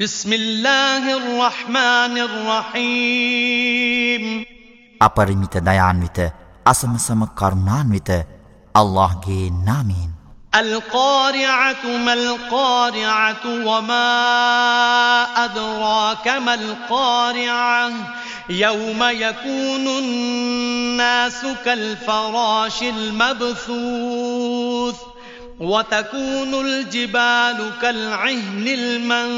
بسم الله الرحمن الرحيم. أبرميت ديان ويت أسم سم قرنان ويت الله جي نامين. القارعة ما القارعة وما أدراك ما القارعة؟ يوم يكون الناس كالفراش المبثوث وتكون الجبال كالعهن المن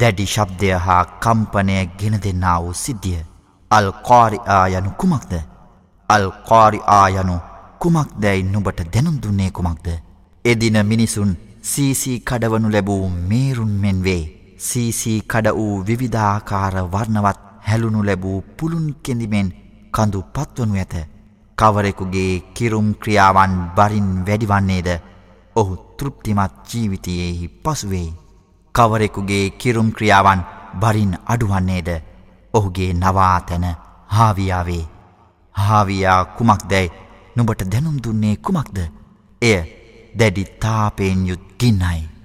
දැඩි ශබ්දය හා කම්පනය ගෙන දෙන්නා වූ සිද්ධිය අල්කෝරිආ යනු කුමක්ද? අල්කෝරිආ යනු කුමක් දැයි නුබට දැනුම් දුන්නේ කුමක්ද? එදින මිනිසුන් සීසී කඩවනු ලැබූ මේරුන් මෙන් වේ සීසී කඩ වූ විවිධාකාර වර්ණවත් හැලුණු ලැබූ පුළුන් කෙඳිමෙන් කඳු පත්වනු ඇත. කවරෙකුගේ කිරුම් ක්‍රියාවන් බරින් වැඩිවන්නේද? ඔහු තෘප්තිමත් ජීවිතයෙහි පසුවෙයි. කවරෙකුගේ කිරුම් ක්‍රියාවන් බරින් අඩුවන්නේද ඔහුගේ නවාතැන හාවියාවේ. හාවියා කුමක් දැයි නුබට දැනුම් දුන්නේ කුමක්ද. එය දැඩි තාපයෙන් යුත් ගින්නයි.